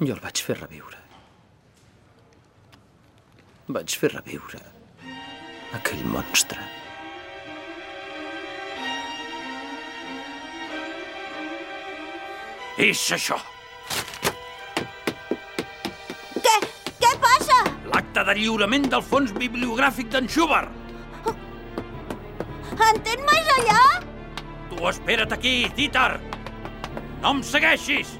Jo el vaig fer reviure. Vaig fer reviure aquell monstre. És això, Què? Què passa? l'acte de lliurament del fons bibliogràfic d'en Schubert. Entén més allà? Tu espera't aquí, Dieter. No em segueixis.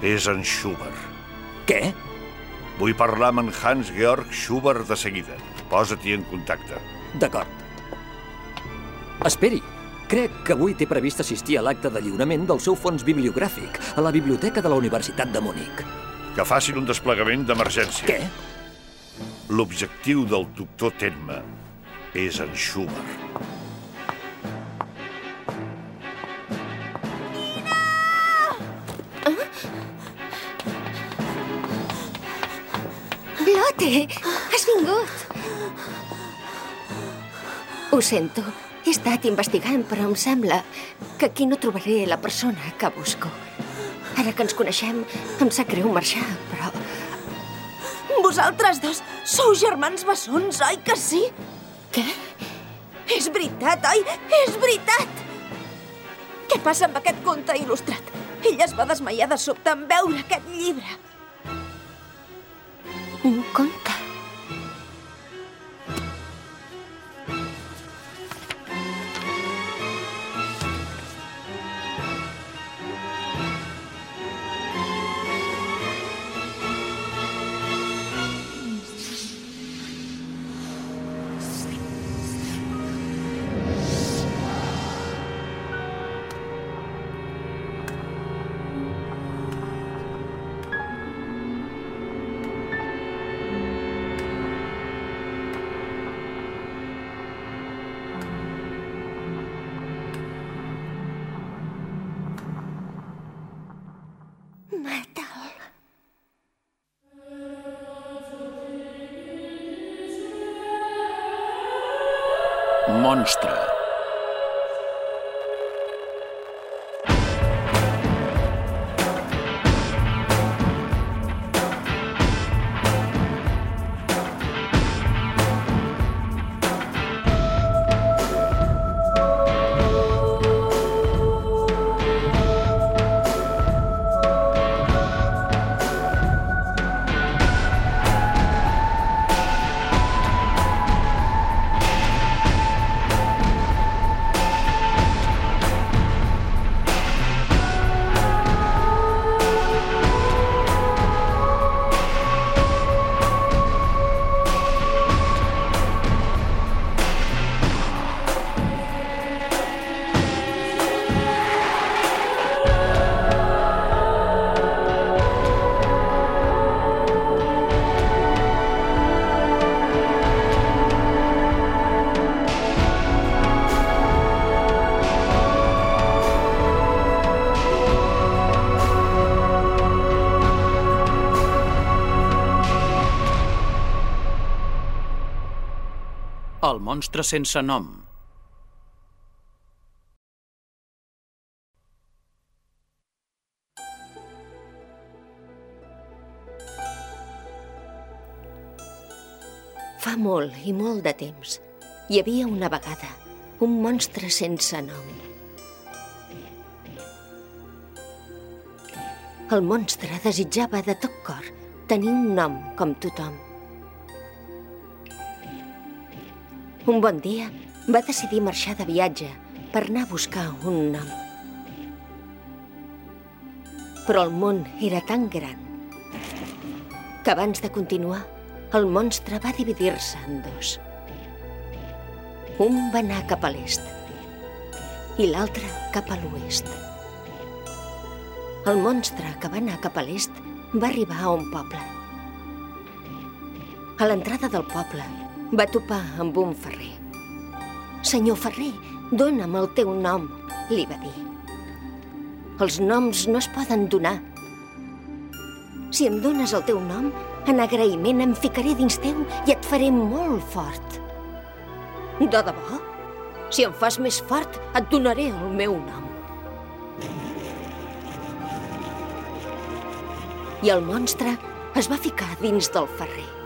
És en Schubert. Què? Vull parlar amb en Hans-Georg Schubert de seguida. Posa-t'hi en contacte. D'acord. Esperi. Crec que avui té previst assistir a l'acte de lliurament del seu fons bibliogràfic a la Biblioteca de la Universitat de Munic. Que facin un desplegament d'emergència. Què? L'objectiu del doctor Tenma és en Schubert. Lotte, has vingut. Ho sento. He estat investigant, però em sembla que aquí no trobaré la persona que busco. Ara que ens coneixem, em sap greu marxar, però... Vosaltres dos sou germans bessons, oi que sí? Què? És veritat, oi? És veritat! Què passa amb aquest conte il·lustrat? Ell es va desmaiar de sobte en veure aquest llibre. Un Monstre. Monstre sense nom. Fa molt i molt de temps hi havia una vegada un monstre sense nom. El monstre desitjava de tot cor tenir un nom com tothom. Un bon dia va decidir marxar de viatge per anar a buscar un nom. Però el món era tan gran que abans de continuar, el monstre va dividir-se en dos. Un va anar cap a l'est i l'altre cap a l'oest. El monstre que va anar cap a l'est va arribar a un poble. A l'entrada del poble va topar amb un ferrer. Senyor ferrer, dona'm el teu nom, li va dir. Els noms no es poden donar. Si em dones el teu nom, en agraïment em ficaré dins teu i et faré molt fort. De debò? Si em fas més fort, et donaré el meu nom. I el monstre es va ficar dins del ferrer.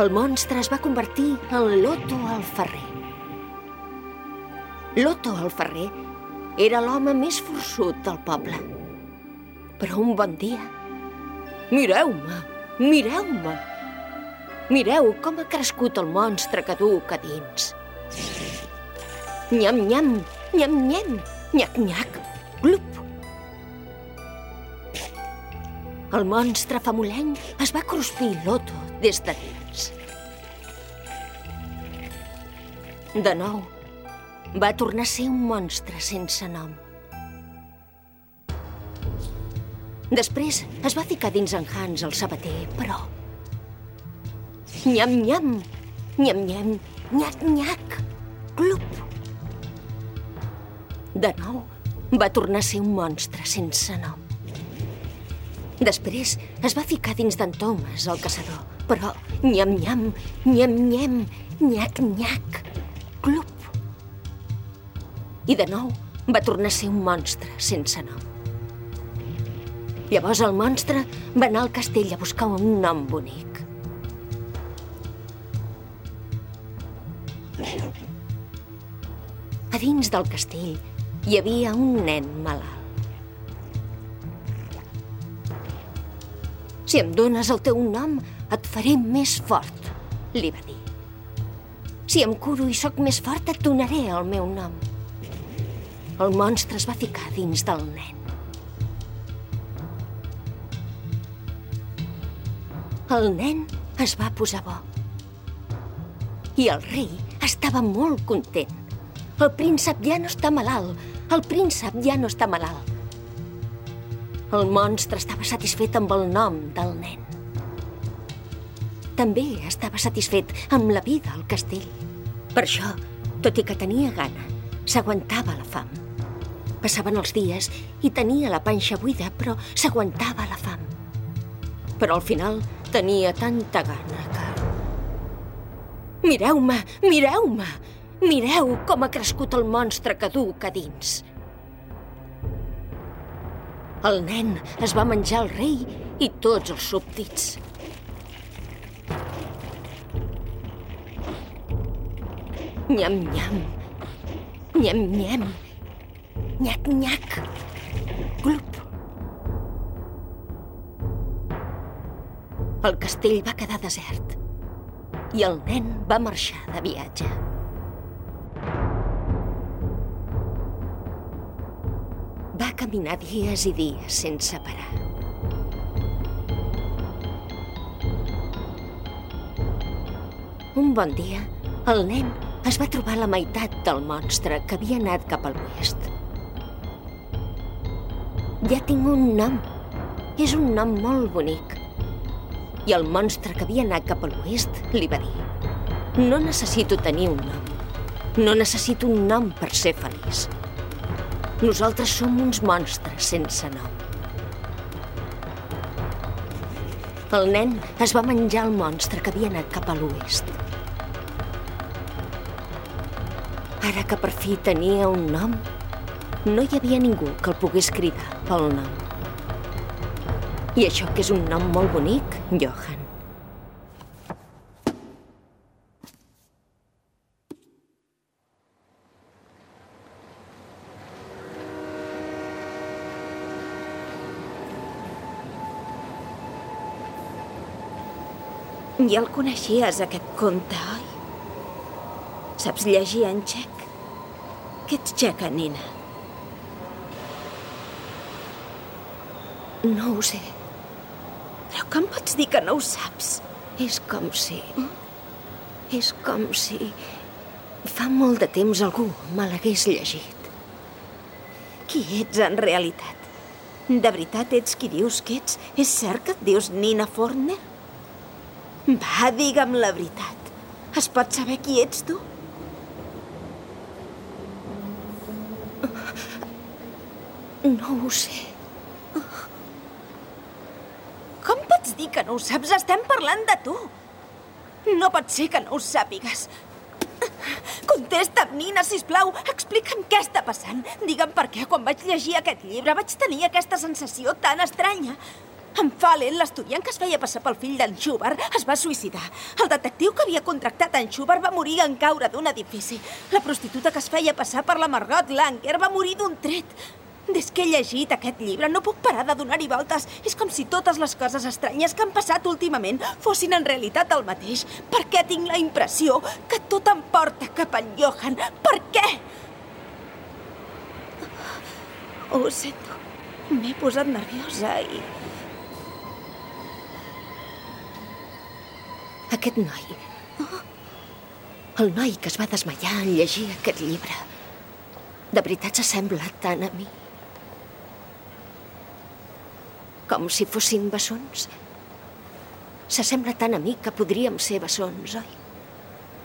El monstre es va convertir en Loto el ferrer. Loto el ferrer era l'home més forçut del poble. Però un bon dia... Mireu-me, mireu-me! Mireu com ha crescut el monstre que duc a dins. Nyam, nyam, nyam, nyam, nyac, nyac, glup. El monstre famolenc es va cruspir l'Oto des de dins. De nou, va tornar a ser un monstre sense nom. Després es va ficar dins en Hans, el sabater, però... Nyam, nyam, nyam, nyam, nyac, nyac, clup. De nou, va tornar a ser un monstre sense nom. Després es va ficar dins d'en Thomas, el caçador, però nyam, nyam, nyam, clup. I de nou va tornar a ser un monstre sense nom. Llavors el monstre va anar al castell a buscar un nom bonic. A dins del castell hi havia un nen malalt. Si em dones el teu nom, et faré més fort, li va dir. Si em curo i sóc més fort, et donaré el meu nom. El monstre es va ficar dins del nen. El nen es va posar bo. I el rei estava molt content. El príncep ja no està malalt. El príncep ja no està malalt. El monstre estava satisfet amb el nom del nen. També estava satisfet amb la vida al castell. Per això, tot i que tenia gana, s'aguantava la fam. Passaven els dies i tenia la panxa buida, però s'aguantava la fam. Però al final tenia tanta gana que... Mireu-me, mireu-me! Mireu com ha crescut el monstre que duc a dins. El nen es va menjar el rei i tots els súbdits. Nyam. Nyac, nyac. Glup. El castell va quedar desert i el nen va marxar de viatge. Va caminar dies i dies sense parar. Un bon dia, el nen es va trobar la meitat del monstre que havia anat cap a l'oest. Ja tinc un nom. És un nom molt bonic. I el monstre que havia anat cap a l'oest li va dir No necessito tenir un nom. No necessito un nom per ser feliç. Nosaltres som uns monstres sense nom. El nen es va menjar el monstre que havia anat cap a l'oest. Ara que per fi tenia un nom, no hi havia ningú que el pogués cridar pel nom. I això que és un nom molt bonic, Johan. Ja el coneixies, aquest conte, oi? Saps llegir en txec? Que ets txeca, Nina? No ho sé. Però com pots dir que no ho saps? És com si... És com si... Fa molt de temps algú me l'hagués llegit. Qui ets en realitat? De veritat ets qui dius que ets? És cert que et dius Nina Forner? Va, digue'm la veritat. Es pot saber qui ets tu? No ho sé. Com pots dir que no ho saps? Estem parlant de tu. No pot ser que no ho sàpigues. Contesta'm, Nina, sisplau. Explica'm què està passant. Digue'm per què, quan vaig llegir aquest llibre, vaig tenir aquesta sensació tan estranya. En Fallen, l'estudiant que es feia passar pel fill d'en Schubert, es va suïcidar. El detectiu que havia contractat en Schubert va morir en caure d'un edifici. La prostituta que es feia passar per la Margot Langer va morir d'un tret. Des que he llegit aquest llibre no puc parar de donar-hi voltes. És com si totes les coses estranyes que han passat últimament fossin en realitat el mateix. Per què tinc la impressió que tot em porta cap a en Johan? Per què? Ho sento. M'he posat nerviosa i... Aquest noi... El noi que es va desmaiar en llegir aquest llibre. De veritat s'assembla tant a mi. Com si fossin bessons. S'assembla tant a mi que podríem ser bessons, oi?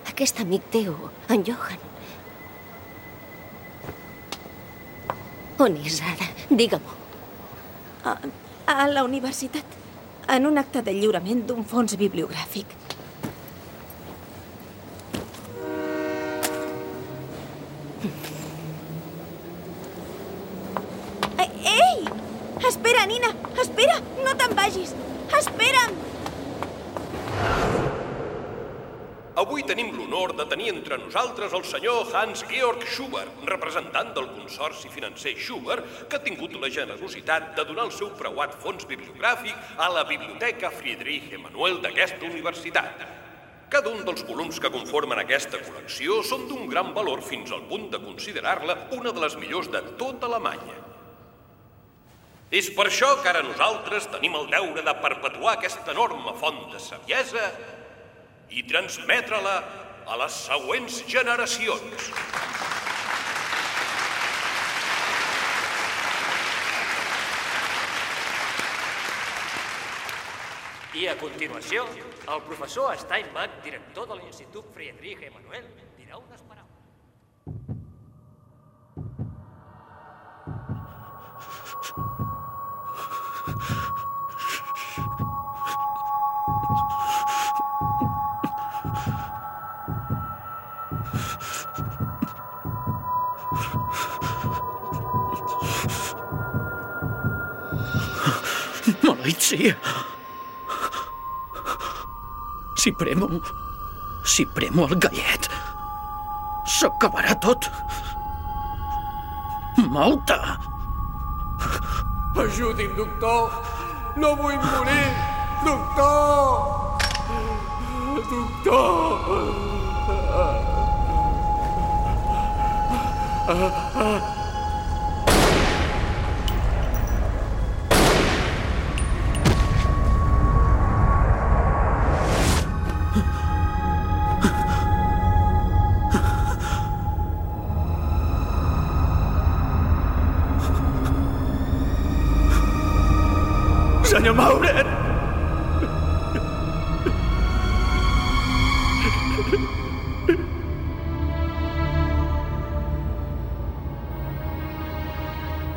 Aquest amic teu, en Johan. On és ara? Digue-m'ho. A, a la universitat, en un acte de lliurament d'un fons bibliogràfic. Espera, Nina! Vagis! Espera'm! Avui tenim l'honor de tenir entre nosaltres el senyor Hans-Georg Schubert, representant del Consorci Financer Schubert, que ha tingut la generositat de donar el seu preuat fons bibliogràfic a la Biblioteca Friedrich Emanuel d'aquesta universitat. Cada un dels volums que conformen aquesta col·lecció són d'un gran valor fins al punt de considerar-la una de les millors de tota Alemanya. És per això que ara nosaltres tenim el deure de perpetuar aquesta enorme font de saviesa i transmetre-la a les següents generacions. I a continuació, el professor Steinbach, director de l'Institut Friedrich Emanuel, dirà unes paraules. Sia! Si premo... Si premo el gallet, s'acabarà tot. Mou-te! Ajudi'm, doctor! No vull morir! Doctor! Doctor! Senyor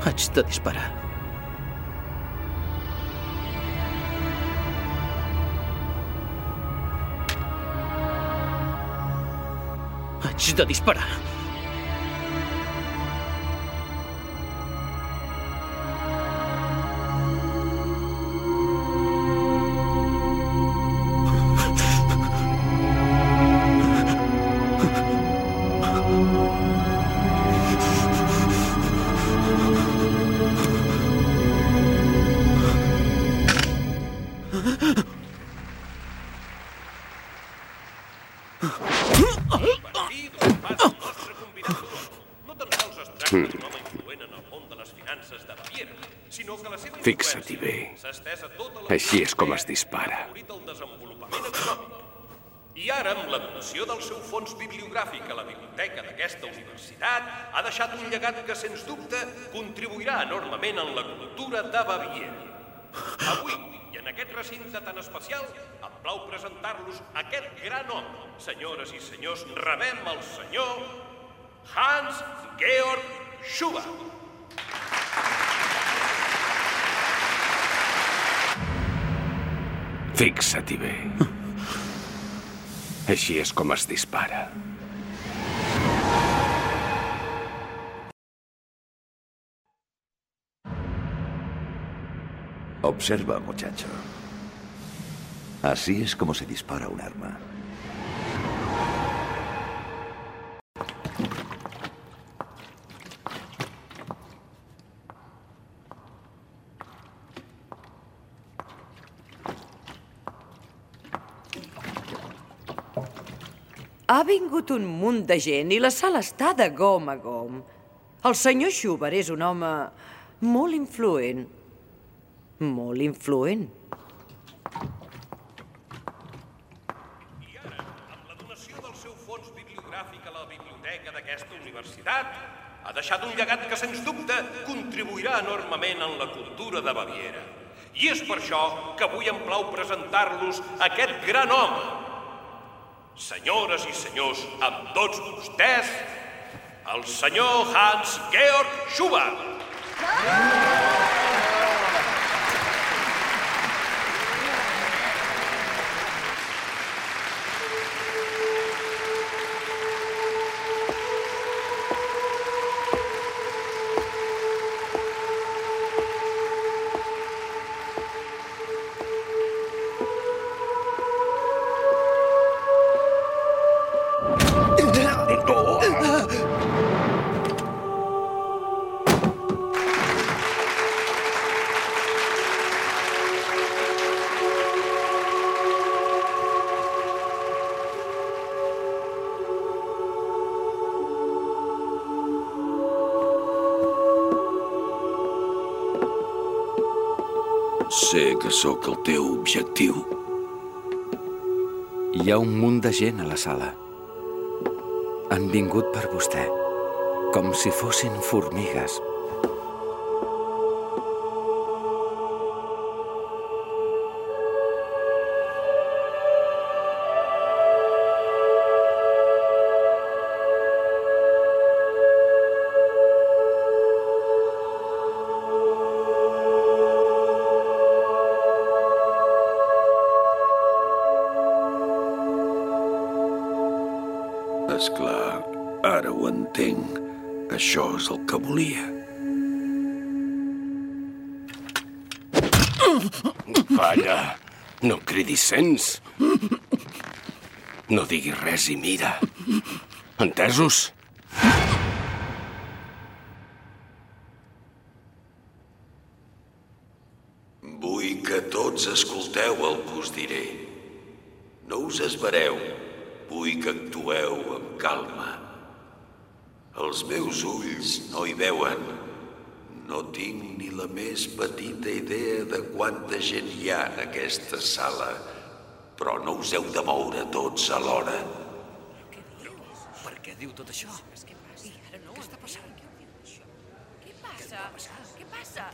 Haig de disparar. Haig de disparar. Fixa-t'hi bé. Així és com es dispara. I ara, amb la donació del seu fons bibliogràfic a la biblioteca d'aquesta universitat, ha deixat un llegat que, sens dubte, contribuirà enormement en la cultura de Baviera. Avui, i en aquest recinte tan especial, em plau presentar-los aquest gran home. Senyores i senyors, rebem el senyor Hans Georg Schubert. Fixa-t'hi bé. Així és com es dispara. Observa, muchacho. Así es como se dispara un arma. Ha vingut un munt de gent i la sala està de gom a gom. El senyor Schubert és un home molt influent. Molt influent. I ara, amb la donació del seu fons bibliogràfic a la biblioteca d'aquesta universitat, ha deixat un llegat que, sens dubte, contribuirà enormement en la cultura de Baviera. I és per això que avui em plau presentar-los aquest gran home. Senyores i senyors, amb tots vostès, el senyor Hans Georg Schubert. Sé sóc el teu objectiu. Hi ha un munt de gent a la sala. Han vingut per vostè, com si fossin formigues. Ho entenc. Això és el que volia. Calla, no cridis sents. No diguis res i mira. Entesos? Vull que tots escolteu el que us diré. No us esvereu. Vull que actueu amb calma. Els meus ulls no hi veuen. No tinc ni la més petita idea de quanta gent hi ha en aquesta sala, però no us heu de moure tots alhora. Per què diu tot això? I ara no, què està passant? Què passa? Què passa?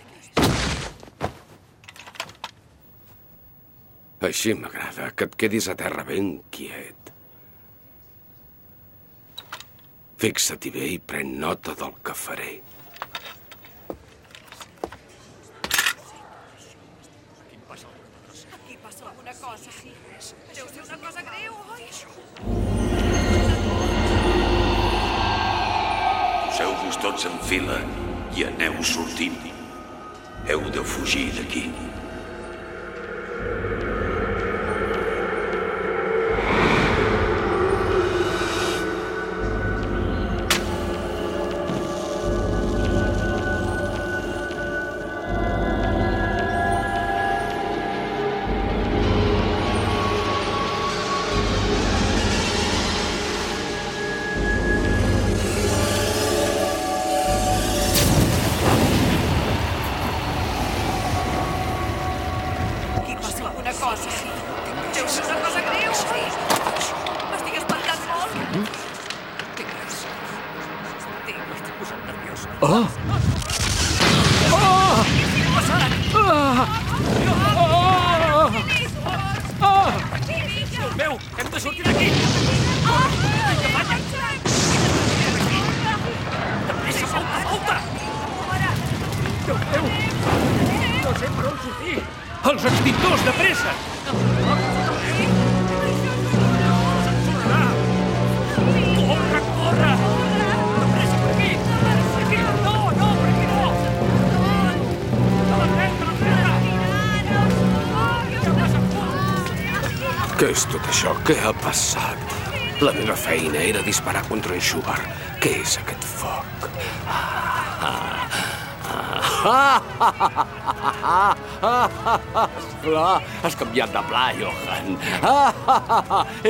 Així m'agrada, que et quedis a terra ben quiet. Fixa-t'hi bé i pren nota del que faré. Aquí passa alguna cosa. Deu ser una cosa greu, oi? Poseu-vos tots en fila i aneu sortint. Heu de fugir d'aquí. Oh! Què ha passat? La meva feina era disparar contra en Schubert. Què és aquest foc? Esclar, has canviat de pla, Johan.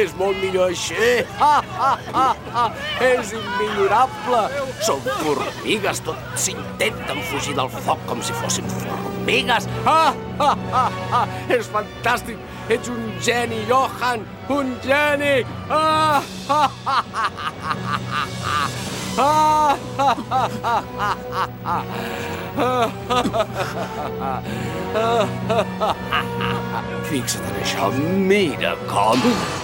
És molt millor així. És immillorable. Són formigues, tots intenten fugir del foc com si fossin formigues. És fantàstic. Ets un geni, Johan, un geni. Fixa't en això, mira com...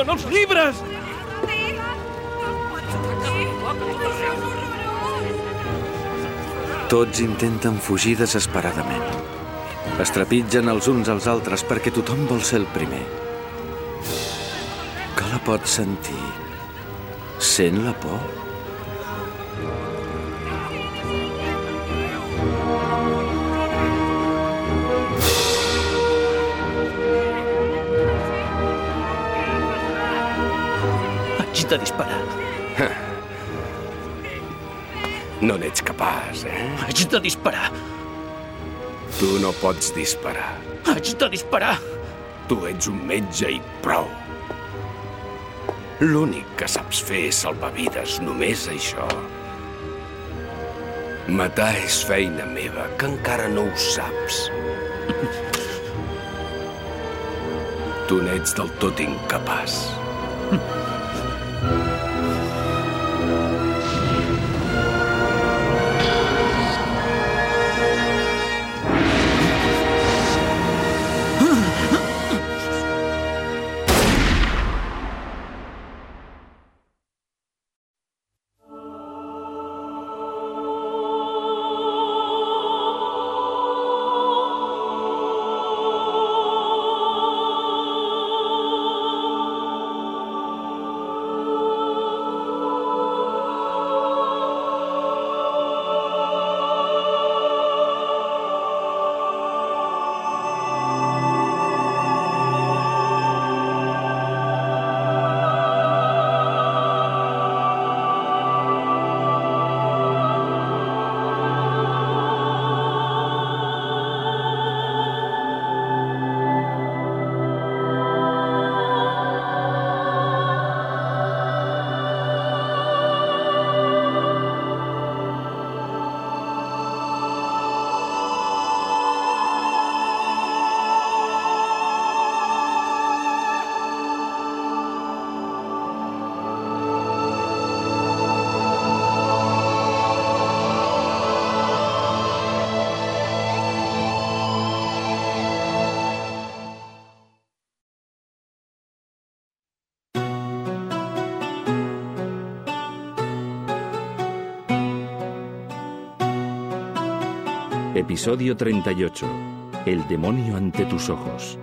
Cremen els llibres! Tots intenten fugir desesperadament. Es trepitgen els uns als altres perquè tothom vol ser el primer. Que la pot sentir? Sent la por? Haig de disparar. No n'ets capaç, eh? Haig de disparar. Tu no pots disparar. Haig de disparar. Tu ets un metge i prou. L'únic que saps fer és salvar vides, només això. Matar és feina meva, que encara no ho saps. Tu n'ets del tot incapaç. Episodio 38. El demonio ante tus ojos.